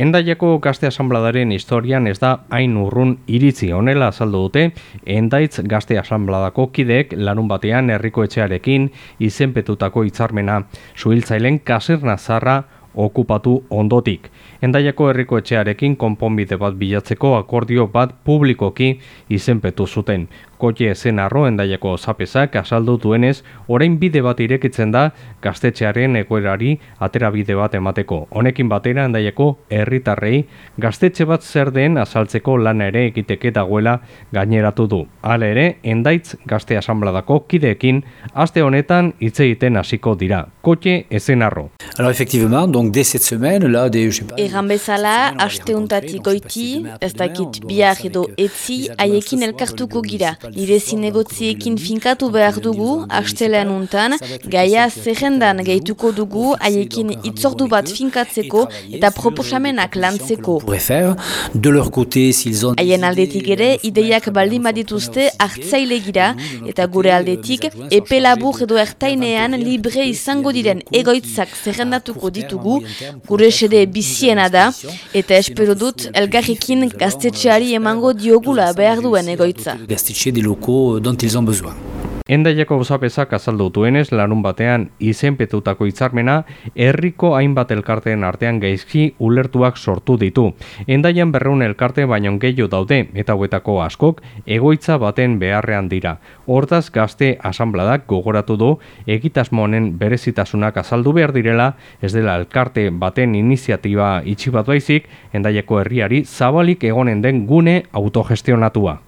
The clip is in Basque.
Endaiako gazte asambladaren historian ez da hain urrun iritzi honela azaldu dute, endaitz gazte asambladako kideek lanun batean herriko etxearekin izenpetutako hitzarmena. Suhiltzailen kaserna zarra okupatu ondotik. Endaiako herriko etxearekin konponbide bat bilatzeko akordio bat publikoki izenpetu zuten kotxe zen arro endaiako zapesak asaldu duenez, orain bide bat irekitzen da gaztetxearen egoerari atera bide bat emateko. Honekin batera endaiako herritarrei gaztetxe bat zer den azaltzeko lana ere egiteke dagoela gaineratu du. Hala ere, endaitz gazte asambladako kideekin aste honetan hitz egiten hasiko dira. Kotxe ezen arro. Alors effectivement, donc dès cette semaine, là, des, je sais pas... Erran bezala, aste untatik goiti, ez dakit bihar edo etzi, haiekin elkartuko gira. Nire zinegotziekin finkatu behar dugu, astelean untan, gaia zerrendan gehituko dugu, haiekin itzordu bat finkatzeko eta proposamenak lantzeko. De leur côté, s'ils ont... Haien aldetik ere, ideiak baldin badituzte hartzaile gira, eta gure aldetik, epe labur edo ertainean libre izango diren egoitzak zerrendatuko ditugu, gure sede biziena da, eta espero dut elgarrikin gaztetxeari emango diogula behar duen egoitza. Gaztetxe locaux dont ils ont besoin. Endaiako gozapezak azaldu duenez larun batean izenpetutako hitzarmena herriko hainbat elkarteen artean gaizki ulertuak sortu ditu. Endaian berreun elkarte baino gehiago daude eta huetako askok egoitza baten beharrean dira. Hortaz gazte asanbladak gogoratu du egitasmonen berezitasunak azaldu behar direla ez dela elkarte baten iniziatiba itxi bat baizik endaiako herriari zabalik egonen den gune autogestionatua.